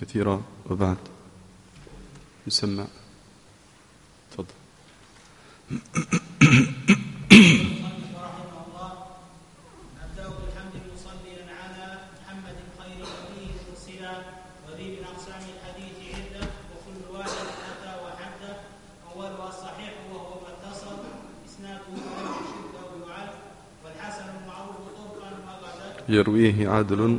كثيرة وبعد. يسمع تفضل. يرويه عدل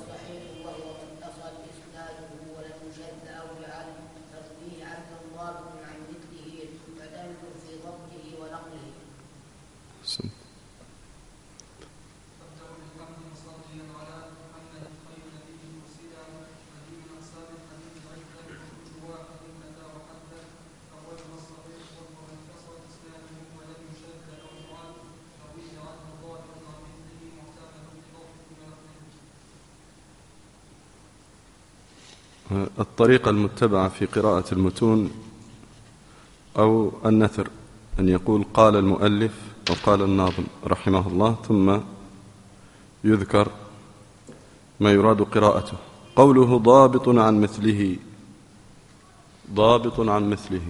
الطريقة المتبعة في قراءة المتون أو النثر أن يقول قال المؤلف وقال الناظم رحمه الله ثم يذكر ما يراد قراءته. قوله ضابط عن مثله ضابط عن مثله.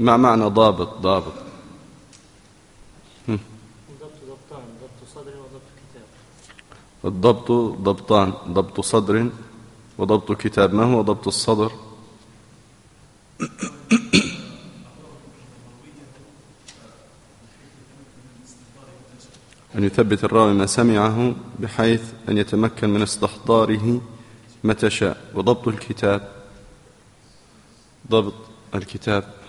ما معنى ضابط؟ ضابط. ضبط ضبطان ضبط صدر وضبط كتاب. الضبط ضبطان ضبط صدر وضبط كتاب. ما هو ضبط الصدر؟ أن يثبت الراوي ما سمعه بحيث أن يتمكن من استحضاره متى شاء. وضبط الكتاب. ضبط الكتاب.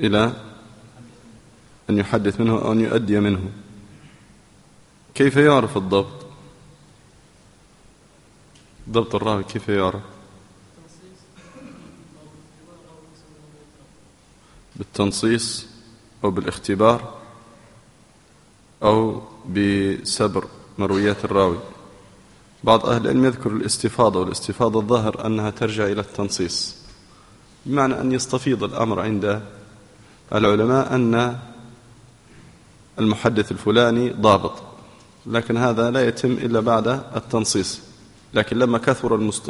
إلى أن يحدث منه أو أن يؤدي منه. كيف يعرف الضبط؟ ضبط الراوي كيف يعرف؟ بالتنصيص أو بالاختبار أو بسبر مرويات الراوي. بعض أهل العلم يذكر الاستفاضة والاستفاضة الظاهر أنها ترجع إلى التنصيص بمعنى أن يستفيض الأمر عند العلماء أن المحدث الفلاني ضابط لكن هذا لا يتم إلا بعد التنصيص. لكن لما كثر المست...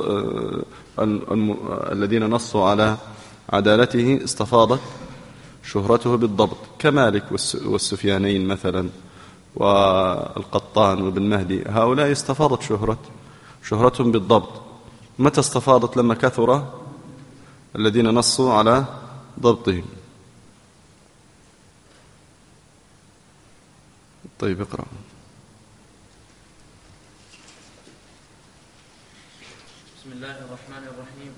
الم... الذين نصوا على عدالته استفاضت شهرته بالضبط. كمالك والسفيانين مثلا والقطان وابن مهدي هؤلاء استفاضت شهرة شهرتهم بالضبط. متى استفاضت لما كثر الذين نصوا على ضبطهم؟ طيب اقرأ. بسم الله الرحمن الرحيم.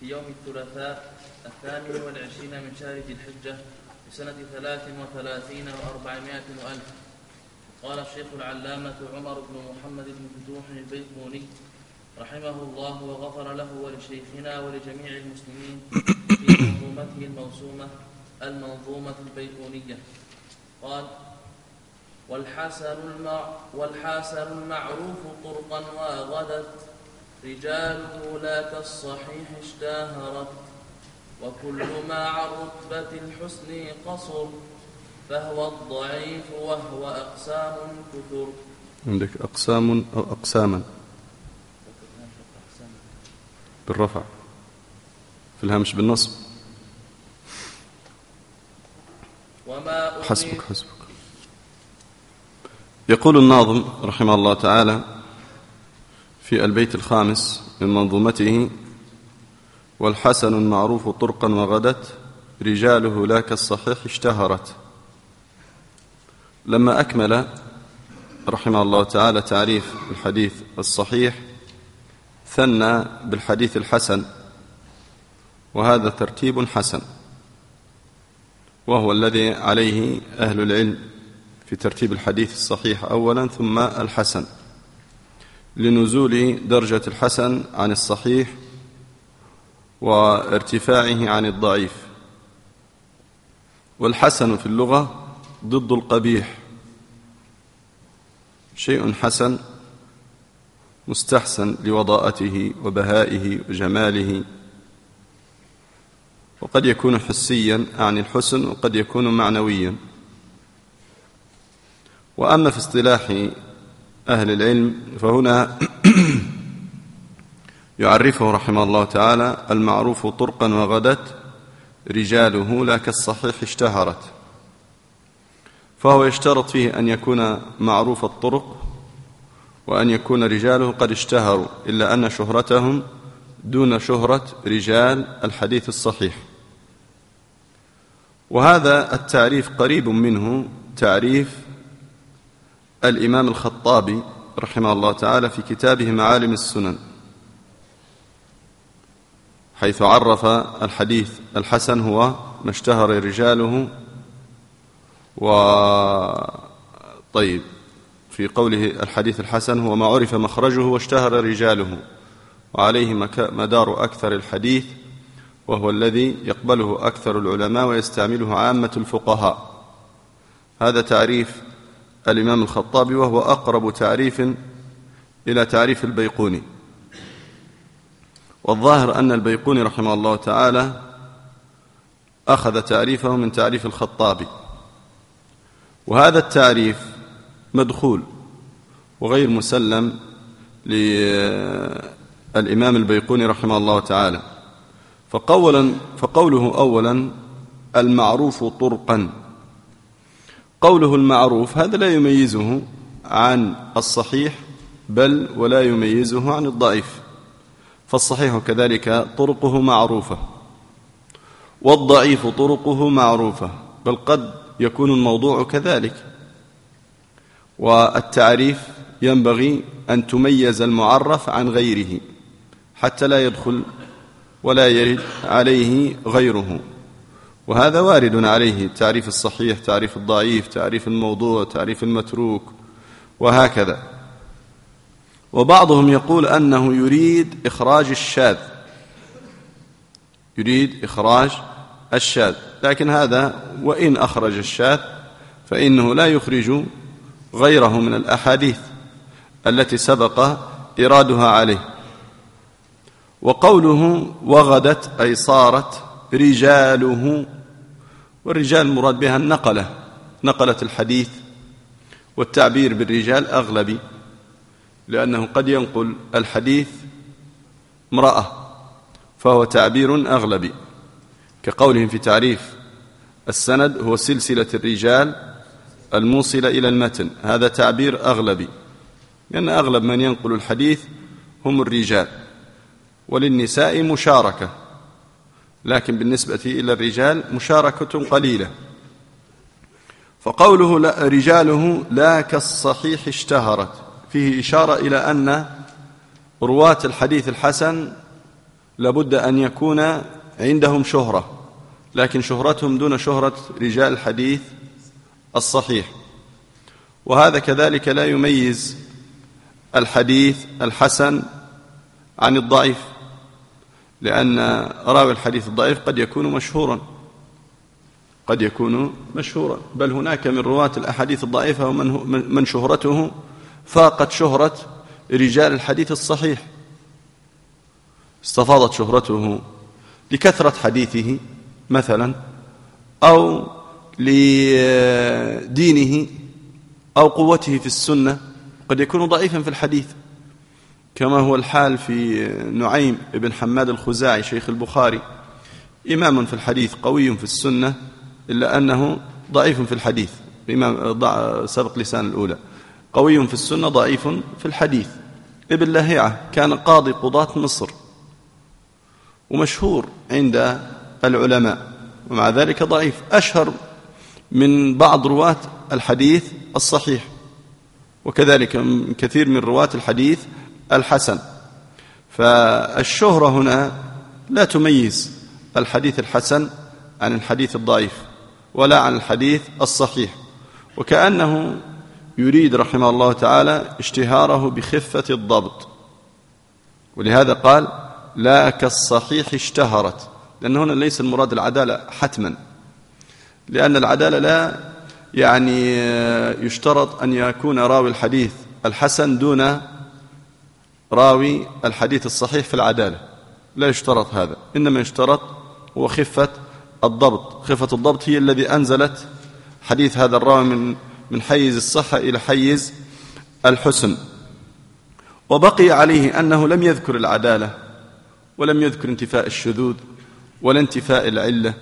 في يوم الثلاثاء الثاني والعشرين من شهر ذي الحجة لسنة ثلاث وثلاثين وأربعمائة وألف قال الشيخ العلامة عمر بن محمد بن فتوح البيقوني رحمه الله وغفر له ولشيخنا ولجميع المسلمين في منظومته الموسومة المنظومة البيقونية قال والحسن المع والحسن المعروف طرقا وغدت رجاله لا كالصحيح اشتهرت وكل ما عن رتبة الحسن قصر. فهو الضعيف وهو أقسام كثر. عندك أقسام أو أقساما. بالرفع. في الهمش بالنصب. وما حسبك حسبك. يقول الناظم رحمه الله تعالى في البيت الخامس من منظومته والحسن المعروف طرقا وغدت رجاله لا كالصحيح اشتهرت. لما أكمل رحمه الله تعالى تعريف الحديث الصحيح ثنى بالحديث الحسن وهذا ترتيب حسن وهو الذي عليه أهل العلم. في ترتيب الحديث الصحيح أولا ثم الحسن. لنزول درجة الحسن عن الصحيح وارتفاعه عن الضعيف. والحسن في اللغة ضد القبيح. شيء حسن مستحسن لوضاءته وبهائه وجماله. وقد يكون حسيا عن الحسن وقد يكون معنويا. وأما في اصطلاح أهل العلم فهنا يعرفه رحمه الله تعالى المعروف طرقا وغدت رجاله لا كالصحيح اشتهرت فهو يشترط فيه أن يكون معروف الطرق وأن يكون رجاله قد اشتهروا إلا أن شهرتهم دون شهرة رجال الحديث الصحيح. وهذا التعريف قريب منه تعريف الإمام الخطابي رحمه الله تعالى في كتابه معالم السنن حيث عرف الحديث الحسن هو ما اشتهر رجاله و طيب في قوله الحديث الحسن هو ما عرف مخرجه واشتهر رجاله وعليه مدار أكثر الحديث وهو الذي يقبله أكثر العلماء ويستعمله عامة الفقهاء. هذا تعريف الإمام الخطابي وهو أقرب تعريف إلى تعريف البيقوني. والظاهر أن البيقوني رحمه الله تعالى أخذ تعريفه من تعريف الخطابي. وهذا التعريف مدخول وغير مسلم للإمام البيقوني رحمه الله تعالى. فقولا فقوله أولا المعروف طرقا. قوله المعروف هذا لا يميزه عن الصحيح بل ولا يميزه عن الضعيف. فالصحيح كذلك طرقه معروفة والضعيف طرقه معروفة بل قد يكون الموضوع كذلك. والتعريف ينبغي أن تميز المعرف عن غيره حتى لا يدخل ولا يرد عليه غيره. وهذا وارد عليه تعريف الصحيح تعريف الضعيف تعريف الموضوع تعريف المتروك وهكذا. وبعضهم يقول أنه يريد إخراج الشاذ. يريد إخراج الشاذ. لكن هذا وإن أخرج الشاذ فإنه لا يخرج غيره من الأحاديث التي سبق إرادها عليه. وقوله وغدت أي صارت رجاله والرجال المراد بها النقلة نقلة الحديث والتعبير بالرجال أغلبي لأنه قد ينقل الحديث امرأة فهو تعبير أغلبي كقولهم في تعريف السند هو سلسلة الرجال الموصلة إلى المتن هذا تعبير أغلبي لأن أغلب من ينقل الحديث هم الرجال وللنساء مشاركة. لكن بالنسبة إلى الرجال مشاركة قليلة. فقوله لا رجاله لا كالصحيح اشتهرت. فيه إشارة إلى أن رواة الحديث الحسن لابد أن يكون عندهم شهرة لكن شهرتهم دون شهرة رجال الحديث الصحيح. وهذا كذلك لا يميز الحديث الحسن عن الضعيف. لأن راوي الحديث الضعيف قد يكون مشهورا. قد يكون مشهورا. بل هناك من رواة الأحاديث الضعيفة ومن من شهرته فاقت شهرة رجال الحديث الصحيح. استفاضت شهرته لكثرة حديثه مثلا أو لدينه أو قوته في السنة. قد يكون ضعيفا في الحديث. كما هو الحال في نعيم بن حماد الخزاعي شيخ البخاري. إمام في الحديث قوي في السنة إلا أنه ضعيف في الحديث. إمام سبق لسان الأولى. قوي في السنة ضعيف في الحديث. ابن لهيعة كان قاضي قضاة مصر. ومشهور عند العلماء. ومع ذلك ضعيف. أشهر من بعض رواة الحديث الصحيح. وكذلك كثير من رواة الحديث الحسن. فالشهرة هنا لا تميز الحديث الحسن عن الحديث الضعيف ولا عن الحديث الصحيح. وكأنه يريد رحمه الله تعالى اشتهاره بخفة الضبط. ولهذا قال لا كالصحيح اشتهرت لأن هنا ليس المراد العدالة حتما. لأن العدالة لا يعني يشترط أن يكون راوي الحديث الحسن دون راوي الحديث الصحيح في العدالة. لا يشترط هذا. إنما يشترط هو خفة الضبط. خفة الضبط هي الذي أنزلت حديث هذا الراوي من من حيز الصحة إلى حيز الحسن. وبقي عليه أنه لم يذكر العدالة ولم يذكر انتفاء الشذوذ ولا انتفاء العلة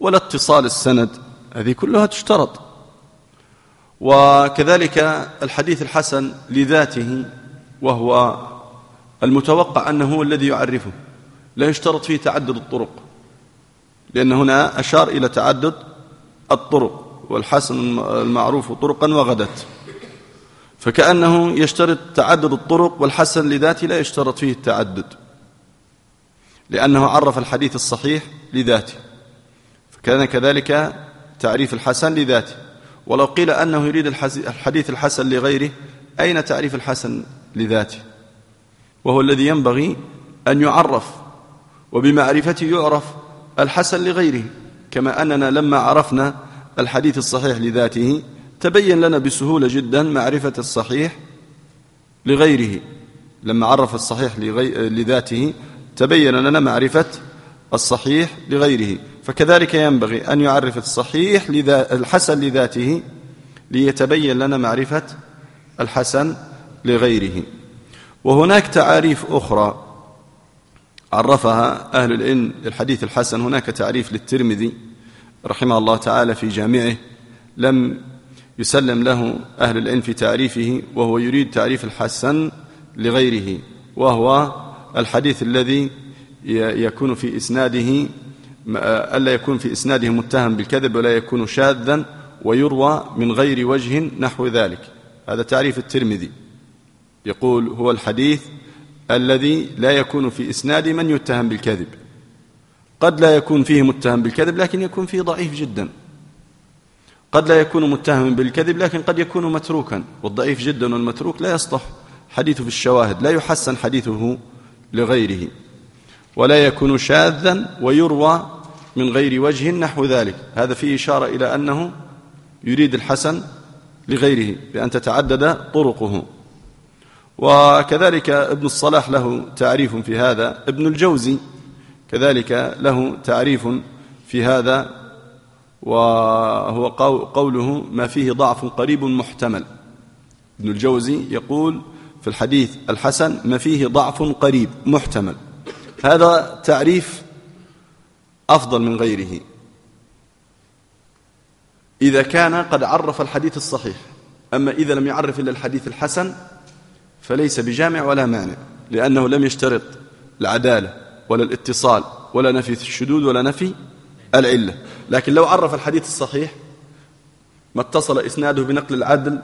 ولا اتصال السند. هذه كلها تشترط. وكذلك الحديث الحسن لذاته وهو المتوقع أنه هو الذي يعرفه لا يشترط فيه تعدد الطرق لأن هنا أشار إلى تعدد الطرق والحسن المعروف طرقا وغدت فكأنه يشترط تعدد الطرق والحسن لذاته لا يشترط فيه التعدد لأنه عرف الحديث الصحيح لذاته. فكان كذلك تعريف الحسن لذاته. ولو قيل أنه يريد الحديث الحسن لغيره أين تعريف الحسن؟ لذاته وهو الذي ينبغي أن يعرف وبمعرفته يعرف الحسن لغيره. كما أننا لما عرفنا الحديث الصحيح لذاته تبين لنا بسهولة جدا معرفة الصحيح لغيره. لما عرف الصحيح لذاته تبين لنا معرفة الصحيح لغيره. فكذلك ينبغي أن يعرف الصحيح الحسن لذاته ليتبين لنا معرفة الحسن لغيره. وهناك تعاريف أخرى عرفها أهل العلم للحديث الحسن. هناك تعريف للترمذي رحمه الله تعالى في جامعه لم يسلم له أهل العلم في تعريفه وهو يريد تعريف الحسن لغيره وهو الحديث الذي يكون في إسناده ألا يكون في إسناده متهم بالكذب ولا يكون شاذا ويروى من غير وجه نحو ذلك. هذا تعريف الترمذي. يقول هو الحديث الذي لا يكون في إسناد من يتهم بالكذب. قد لا يكون فيه متهم بالكذب لكن يكون فيه ضعيف جدا. قد لا يكون متهم بالكذب لكن قد يكون متروكا. والضعيف جدا والمتروك لا يصلح حديثه في الشواهد لا يحسن حديثه لغيره. ولا يكون شاذا ويروى من غير وجه نحو ذلك. هذا فيه إشارة إلى أنه يريد الحسن لغيره بأن تتعدد طرقه. وكذلك ابن الصلاح له تعريف في هذا. ابن الجوزي كذلك له تعريف في هذا وهو قوله ما فيه ضعف قريب محتمل. ابن الجوزي يقول في الحديث الحسن ما فيه ضعف قريب محتمل. هذا تعريف أفضل من غيره. إذا كان قد عرف الحديث الصحيح. أما إذا لم يعرف إلا الحديث الحسن فليس بجامع ولا مانع لأنه لم يشترط العدالة ولا الاتصال ولا نفي الشذوذ ولا نفي العلة. لكن لو عرف الحديث الصحيح ما اتصل إسناده بنقل العدل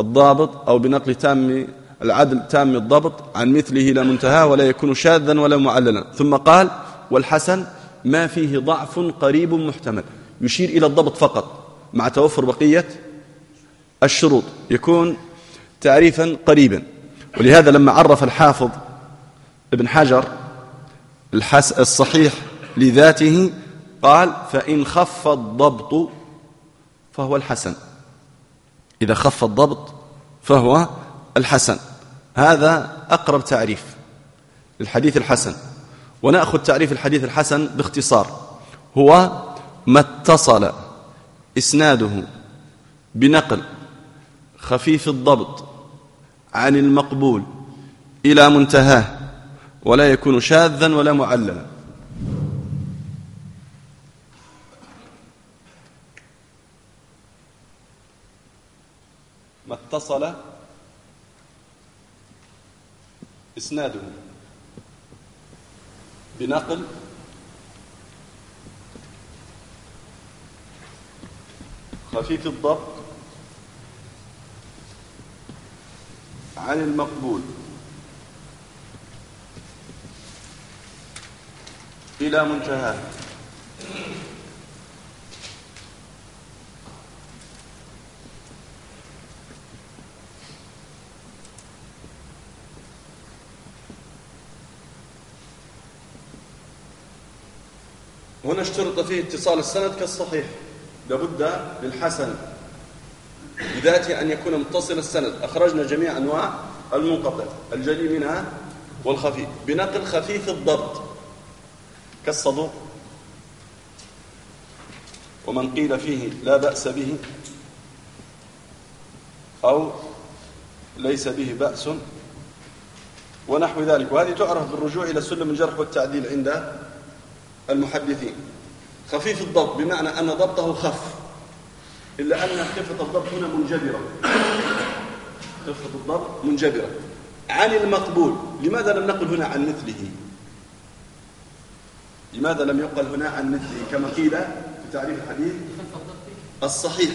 الضابط أو بنقل تام العدل تام الضبط عن مثله لا منتهى ولا يكون شاذا ولا معللا. ثم قال والحسن ما فيه ضعف قريب محتمل. يشير إلى الضبط فقط مع توفر بقية الشروط يكون تعريفا قريبا. ولهذا لما عرف الحافظ ابن حجر الحس الصحيح لذاته قال فإن خف الضبط فهو الحسن. إذا خف الضبط فهو الحسن. هذا أقرب تعريف للحديث الحسن. ونأخذ تعريف الحديث الحسن باختصار. هو ما اتصل إسناده بنقل خفيف الضبط عن المقبول إلى منتهاه ولا يكون شاذا ولا معللا. ما اتصل إسناده بنقل خفيف الضبط. عن المقبول. إلى منتهاه هنا اشترط فيه اتصال السند كالصحيح. لابد للحسن بذاته أن يكون متصل السند. أخرجنا جميع أنواع المنقطع الجلي منها والخفيف بنقل خفيف الضبط كالصدوق. ومن قيل فيه لا بأس به أو ليس به بأس ونحو ذلك. وهذه تعرف بالرجوع إلى سلم الجرح والتعديل عند المحدثين. خفيف الضبط بمعنى أن ضبطه خف. إلا أن خفة الضبط هنا منجبرة. خفة الضبط منجبرة. عن المقبول لماذا لم نقل هنا عن مثله؟ لماذا لم يقل هنا عن مثله؟ كما قيل في تعريف الحديث الصحيح.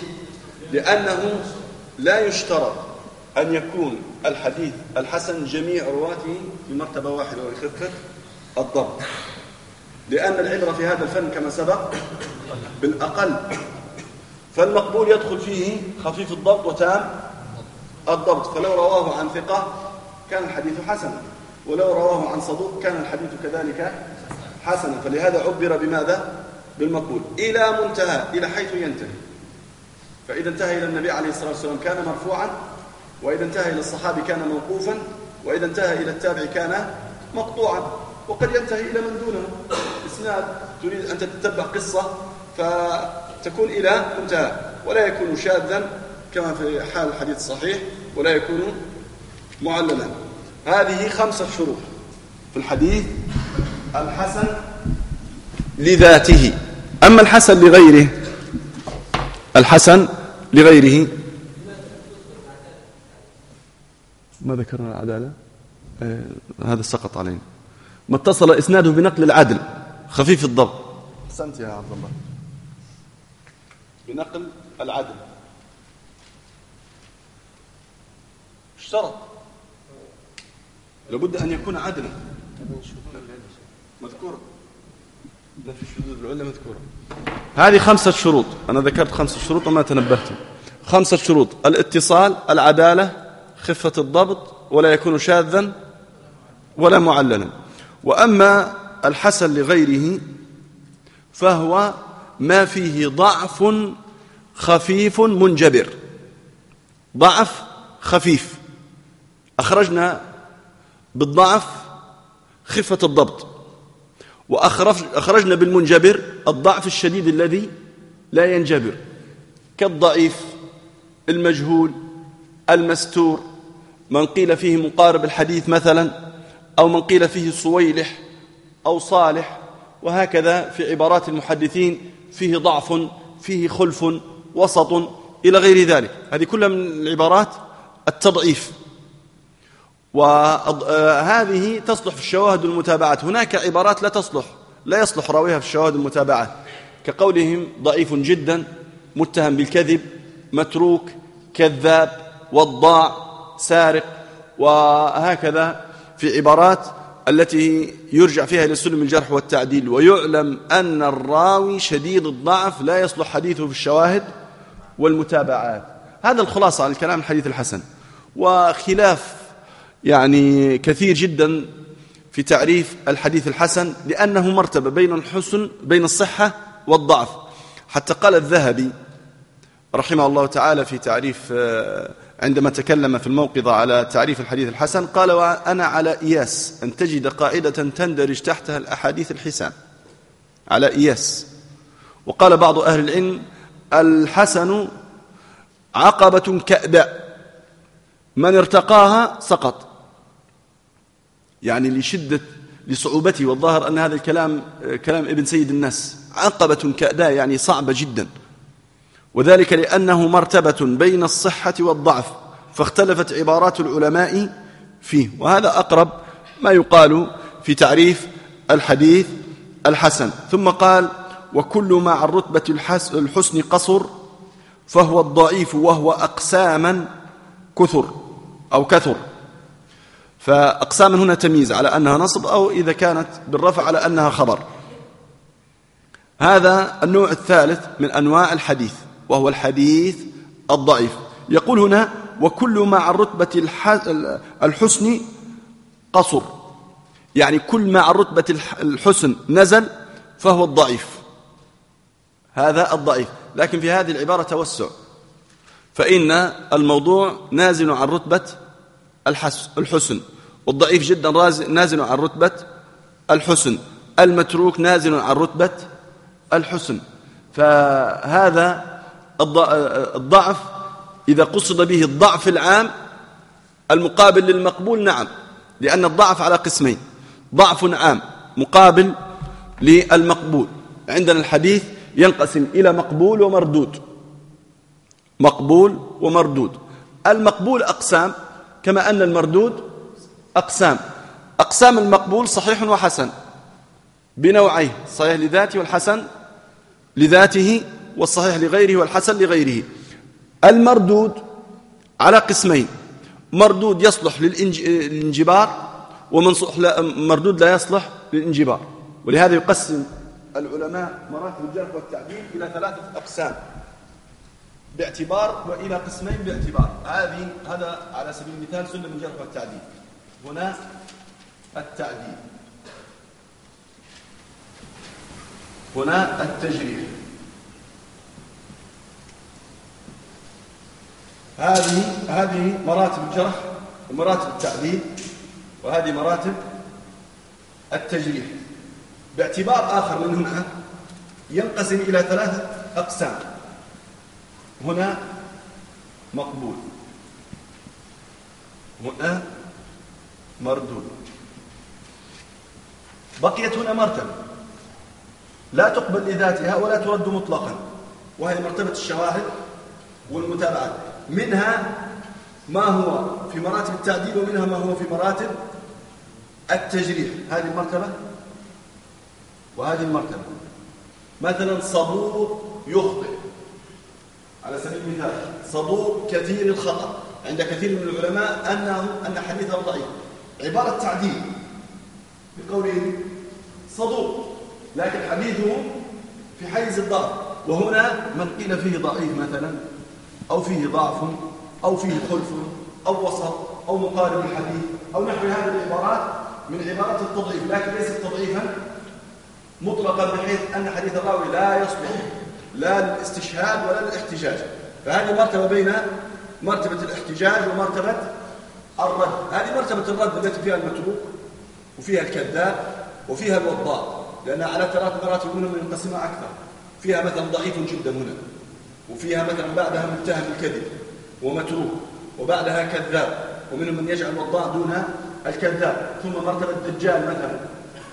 لأنه لا يشترط أن يكون الحديث الحسن جميع رواته في مرتبة واحدة وهي خفة الضبط لأن العبرة في هذا الفن كما سبق بالأقل فالمقبول يدخل فيه خفيف الضبط وتام الضبط. فلو رواه عن ثقة كان الحديث حسنا ولو رواه عن صدوق كان الحديث كذلك حسنا. فلهذا عبر بماذا؟ بالمقبول. إلى منتهى إلى حيث ينتهي. فإذا انتهى إلى النبي عليه الصلاة والسلام كان مرفوعا وإذا انتهى إلى الصحابي كان موقوفا وإذا انتهى إلى التابع كان مقطوعا. وقد ينتهي إلى من دونه. إسناد تريد أن تتبع قصة فتكون إلى منتهى. ولا يكون شاذا كما في حال الحديث الصحيح ولا يكون معللا. هذه خمسة شروط في الحديث الحسن لذاته. أما الحسن لغيره الحسن لغيره ما ذكرنا العدالة؟ آه هذا سقط علينا. ما اتصل إسناده بنقل العدل خفيف الضبط أحسنت يا عبد الله. بنقل العدل. اشترط لابد أن يكون عدلا. مذكورة. لا في شذوذ العلة مذكورة. هذه خمسة شروط. أنا ذكرت خمسة شروط وما تنبهت. خمسة شروط. الاتصال العدالة خفة الضبط ولا يكون شاذا ولا معللا وأما الحسن لغيره فهو ما فيه ضعف خفيف منجبر. ضعف خفيف. أخرجنا بالضعف خفة الضبط. وأخرجنا بالمنجبر الضعف الشديد الذي لا ينجبر. كالضعيف المجهول المستور. من قيل فيه مقارب الحديث مثلا أو من قيل فيه صويلح أو صالح. وهكذا في عبارات المحدثين فيه ضعف فيه خلف وسط إلى غير ذلك. هذه كلها من العبارات التضعيف. وهذه تصلح في الشواهد والمتابعات. هناك عبارات لا تصلح لا يصلح راويها في الشواهد والمتابعات. كقولهم ضعيف جدا متهم بالكذب متروك كذاب وضاع سارق وهكذا في عبارات التي يرجع فيها إلى سلم الجرح والتعديل ويعلم أن الراوي شديد الضعف لا يصلح حديثه في الشواهد والمتابعات. هذا الخلاصة عن الكلام الحديث الحسن. وخلاف يعني كثير جدا في تعريف الحديث الحسن لأنه مرتبة بين الحسن بين الصحة والضعف. حتى قال الذهبي رحمه الله تعالى في تعريف آه، عندما تكلم في الموقظة على تعريف الحديث الحسن قال وأنا على إياس أن تجد قاعدة تندرج تحتها الأحاديث الحسان. على إياس. وقال بعض أهل العلم الحسن عقبة كأباء من ارتقاها سقط. يعني لشدة لصعوبته والظاهر أن هذا الكلام كلام ابن سيد الناس. عقبة كأداء يعني صعبة جدا. وذلك لأنه مرتبة بين الصحة والضعف فاختلفت عبارات العلماء فيه. وهذا أقرب ما يقال في تعريف الحديث الحسن. ثم قال وكل ما عن رتبة الحسن قصر فهو الضعيف وهو أقساما كثر أو كثر. فأقساما هنا تمييز على أنها نصب أو إذا كانت بالرفع على أنها خبر. هذا النوع الثالث من أنواع الحديث. وهو الحديث الضعيف. يقول هنا وكل ما عن رتبة الحسن قصر. يعني كل ما عن رتبة الحسن نزل فهو الضعيف. هذا الضعيف. لكن في هذه العبارة توسع. فإن الموضوع نازل عن رتبة الحسن. والضعيف جدا نازل عن رتبة الحسن. المتروك نازل عن رتبة الحسن. فهذا الضعف إذا قصد به الضعف العام المقابل للمقبول نعم لأن الضعف على قسمين ضعف عام مقابل للمقبول. عندنا الحديث ينقسم إلى مقبول ومردود. مقبول ومردود. المقبول أقسام كما أن المردود أقسام. أقسام المقبول صحيح وحسن بنوعيه صحيح لذاته والحسن لذاته والصحيح لغيره والحسن لغيره. المردود على قسمين. مردود يصلح للانجبار ومردود لا يصلح للانجبار. ولهذا يقسم العلماء مراتب الجرح والتعديل إلى ثلاثة أقسام. باعتبار وإلى قسمين باعتبار. هذه هذا على سبيل المثال سلم الجرح والتعديل. هنا التعديل. هنا التجريح. هذه هذه مراتب الجرح ومراتب التعديل وهذه مراتب التجريح. باعتبار آخر من هنا ينقسم إلى ثلاثة أقسام. هنا مقبول. هنا مردود. بقيت هنا مرتبة. لا تقبل لذاتها ولا ترد مطلقا. وهي مرتبة الشواهد والمتابعات منها ما هو في مراتب التعديل ومنها ما هو في مراتب التجريح. هذه المرتبة؟ وهذه المرتبة. مثلا صبور يخطئ. على سبيل المثال صبور كثير الخطأ. عند كثير من العلماء أنه أن حديثه ضعيف. عبارة تعديل. بقوله صدوق لكن حديثه في حيز الضعف وهنا من قيل فيه ضعيف مثلا. أو فيه ضعف أو فيه خلف أو وسط أو مقارب الحديث أو نحو هذه العبارات من عبارات التضعيف لكن ليست تضعيفا مطلقا بحيث أن حديث الراوي لا يصلح لا للاستشهاد ولا للاحتجاج. فهذه مرتبة بين مرتبة الاحتجاج ومرتبة الرد. هذه مرتبة الرد التي فيها المتروك وفيها الكذاب وفيها الوضاء لأنها على ثلاث مراتب منهم ينقسمها أكثر. فيها مثلا ضعيف جدا هنا. وفيها مثلا بعدها متهم بالكذب ومتروك وبعدها كذاب ومنهم من يجعل الوضاء دون الكذاب ثم مرتبة الدجال مثلا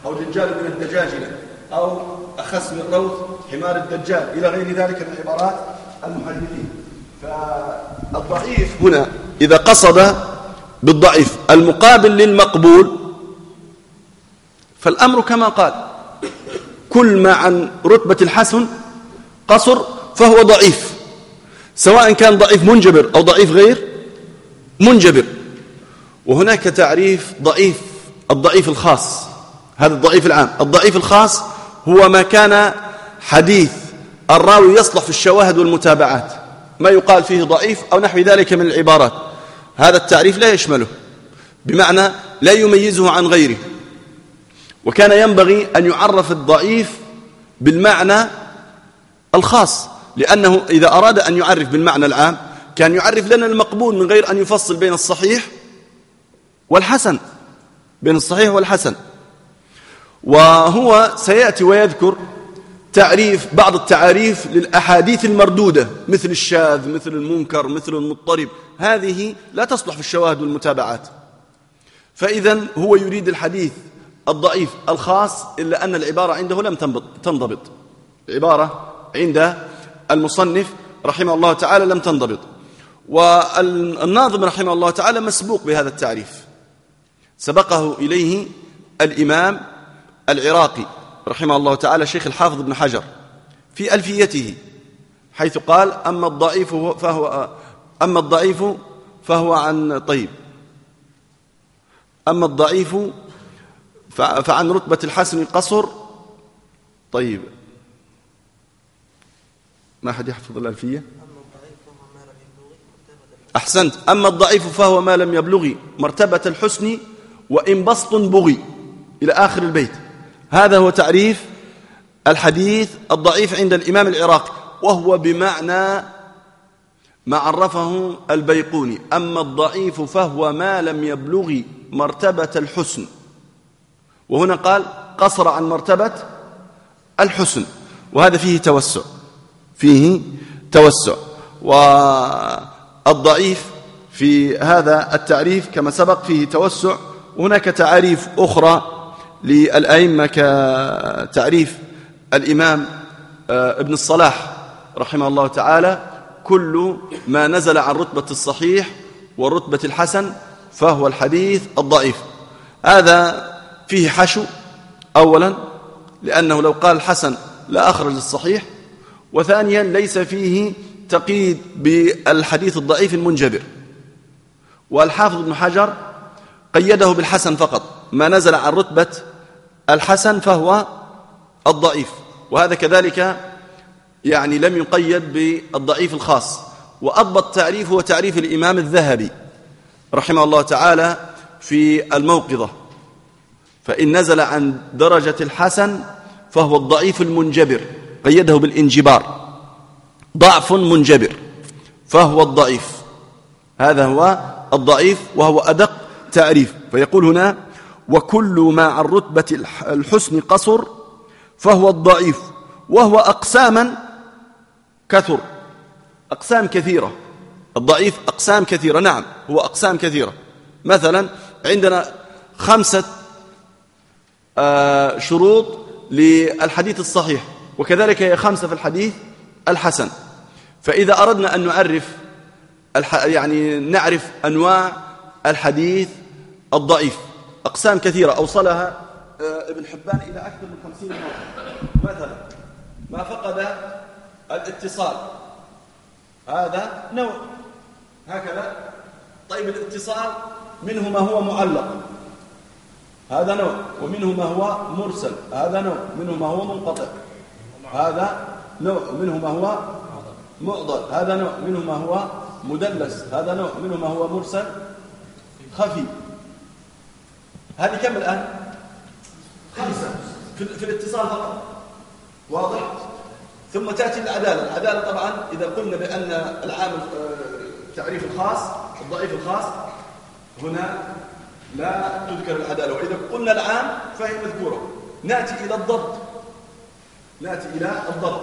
أو دجال من الدجاجلة أو أخس من روث حمار الدجال إلى غير ذلك من عبارات المحدثين. فالضعيف هنا إذا قصد بالضعيف المقابل للمقبول فالأمر كما قال كل ما عن رتبة الحسن قصر فهو ضعيف. سواء كان ضعيف منجبر أو ضعيف غير منجبر. وهناك تعريف ضعيف الضعيف الخاص. هذا الضعيف العام. الضعيف الخاص هو ما كان حديث الراوي يصلح في الشواهد والمتابعات. ما يقال فيه ضعيف أو نحو ذلك من العبارات. هذا التعريف لا يشمله. بمعنى لا يميزه عن غيره. وكان ينبغي أن يعرف الضعيف بالمعنى الخاص. لأنه إذا أراد أن يعرف بالمعنى العام كان يعرف لنا المقبول من غير أن يفصل بين الصحيح والحسن. بين الصحيح والحسن. وهو سيأتي ويذكر تعريف بعض التعاريف للأحاديث المردودة مثل الشاذ مثل المنكر مثل المضطرب. هذه لا تصلح في الشواهد والمتابعات. فإذا هو يريد الحديث الضعيف الخاص إلا أن العبارة عنده لم تنضبط. العبارة عند المصنف رحمه الله تعالى لم تنضبط. والناظم رحمه الله تعالى مسبوق بهذا التعريف. سبقه إليه الإمام العراقي رحمه الله تعالى شيخ الحافظ بن حجر في ألفيته حيث قال أما الضعيف فهو أما الضعيف فهو عن طيب. أما الضعيف فعن رتبة الحسن قصر طيب. ما أحد يحفظ الألفية؟ أحسنت. أما الضعيف فهو ما لم يبلغ مرتبة الحسن وإن بسط بغي إلى آخر البيت. هذا هو تعريف الحديث الضعيف عند الإمام العراقي وهو بمعنى ما عرفه البيقوني. أما الضعيف فهو ما لم يبلغ مرتبة الحسن. وهنا قال قصر عن مرتبة الحسن وهذا فيه توسع. فيه توسع. والضعيف في هذا التعريف كما سبق فيه توسع. وهناك تعاريف أخرى للأئمة كتعريف الإمام آه، ابن الصلاح رحمه الله تعالى. كل ما نزل عن رتبة الصحيح ورتبة الحسن فهو الحديث الضعيف. هذا فيه حشو أولا لأنه لو قال الحسن لا أخرج الصحيح. وثانيا ليس فيه تقييد بالحديث الضعيف المنجبر. والحافظ ابن حجر قيده بالحسن فقط ما نزل عن رتبة الحسن فهو الضعيف وهذا كذلك يعني لم يقيد بالضعيف الخاص. وأضبط تعريف هو تعريف الإمام الذهبي رحمه الله تعالى في الموقظة. فإن نزل عن درجة الحسن فهو الضعيف المنجبر. قيده بالانجبار. ضعف منجبر. فهو الضعيف. هذا هو الضعيف وهو أدق تعريف فيقول هنا وكل ما عن رتبة الحسن قصر فهو الضعيف. وهو أقساما كثر. أقسام كثيرة. الضعيف أقسام كثيرة. نعم هو أقسام كثيرة. مثلا عندنا خمسة آه، شروط للحديث الصحيح. وكذلك هي خمسة في الحديث الحسن. فإذا أردنا أن نعرف يعني نعرف أنواع الحديث الضعيف. أقسام كثيرة. أوصلها آه، ابن حبان إلى أكثر من خمسين موضع مثلا ما فقد الاتصال. هذا نوع. هكذا. طيب الاتصال منه ما هو معلق. هذا نوع. ومنه ما هو مرسل. هذا نوع. منه ما هو منقطع. هذا نوع منه ما هو معضل هذا نوع منه ما هو مدلس. هذا نوع منه ما هو مرسل خفي. هذه كم الآن؟ خمسة. في, الاتصال فقط. واضح. ثم تأتي العدالة. العدالة طبعا إذا قلنا بأن العامل التعريف الخاص الضعيف الخاص هنا لا تذكر العدالة. وإذا قلنا العام فهي مذكورة. نأتي إلى الضبط. نأتي إلى الضبط.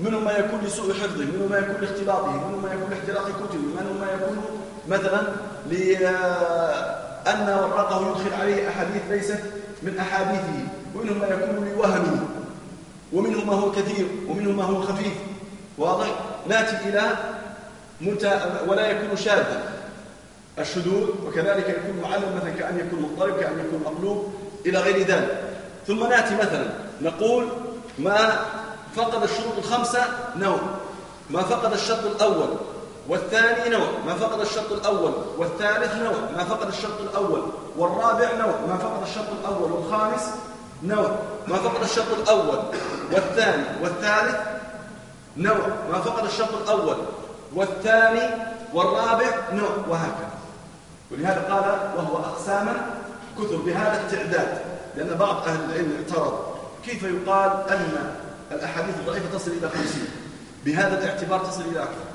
منه ما يكون لسوء حفظه منه ما يكون لاختلاطه منه ما يكون لاحتراق كتبه منه ما يكون مثلا لأن ورقه يدخل عليه أحاديث ليست من أحاديثه. ومنه ما يكون لوهمه. ومنه ما هو كثير ومنه ما هو خفيف. واضح؟ نأتي إلى متى ولا يكون شاذا. الشذوذ وكذلك يكون معلم مثلا كأن يكون مضطرب كأن يكون مقلوب إلى غير ذلك. ثم نأتي مثلا نقول ما فقد الشروط الخمسة نوع. ما فقد الشرط الأول والثاني نوع. ما فقد الشرط الأول والثالث نوع. ما فقد الشرط الأول والرابع نوع. ما فقد الشرط الأول والخامس نوع. ما فقد الشرط الأول والثاني والثالث نوع. ما فقد الشرط الأول والثاني والرابع نوع. وهكذا. ولهذا قال وهو أقساما كثر بهذا التعداد. لأن بعض أهل العلم اعترض. كيف يقال أن الأحاديث الضعيفة تصل إلى خمسين؟ بهذا الاعتبار تصل إلى أكثر.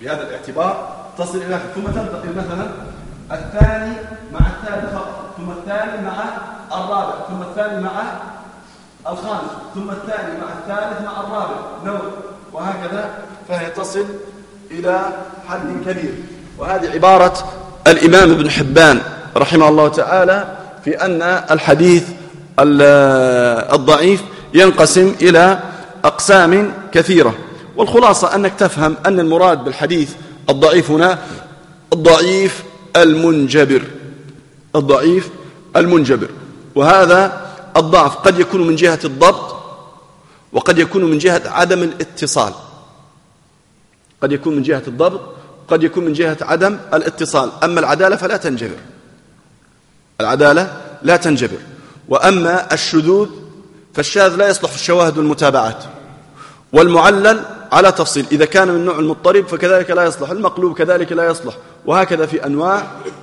بهذا الاعتبار تصل إلى أكثر. ثم تنتقل مثلا الثاني مع الثالث فقط ثم الثاني مع الرابع ثم الثاني مع الخامس ثم الثاني مع الثالث مع الرابع. نوع وهكذا فهي تصل إلى حد كبير. وهذه عبارة الإمام ابن حبان رحمه الله تعالى في أن الحديث الضعيف ينقسم إلى أقسام كثيرة. والخلاصة أنك تفهم أن المراد بالحديث الضعيف هنا الضعيف المنجبر. الضعيف المنجبر. وهذا الضعف قد يكون من جهة الضبط وقد يكون من جهة عدم الاتصال. قد يكون من جهة الضبط قد يكون من جهة عدم الاتصال. أما العدالة فلا تنجبر. العدالة لا تنجبر. وأما الشذوذ فالشاذ لا يصلح في الشواهد والمتابعات. والمعلل على تفصيل إذا كان من نوع المضطرب فكذلك لا يصلح المقلوب كذلك لا يصلح وهكذا في أنواع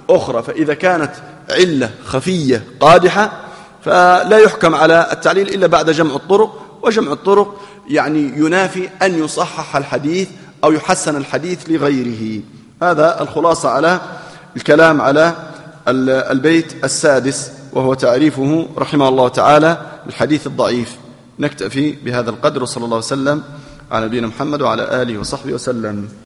أخرى. فإذا كانت علة خفية قادحة فلا يحكم على التعليل إلا بعد جمع الطرق وجمع الطرق يعني ينافي أن يصحح الحديث أو يحسن الحديث لغيره. هذا الخلاصة على الكلام على البيت السادس. وهو تعريفه رحمه الله تعالى الحديث الضعيف. نكتفي بهذا القدر وصلى الله وسلم على نبينا محمد وعلى آله وصحبه وسلم.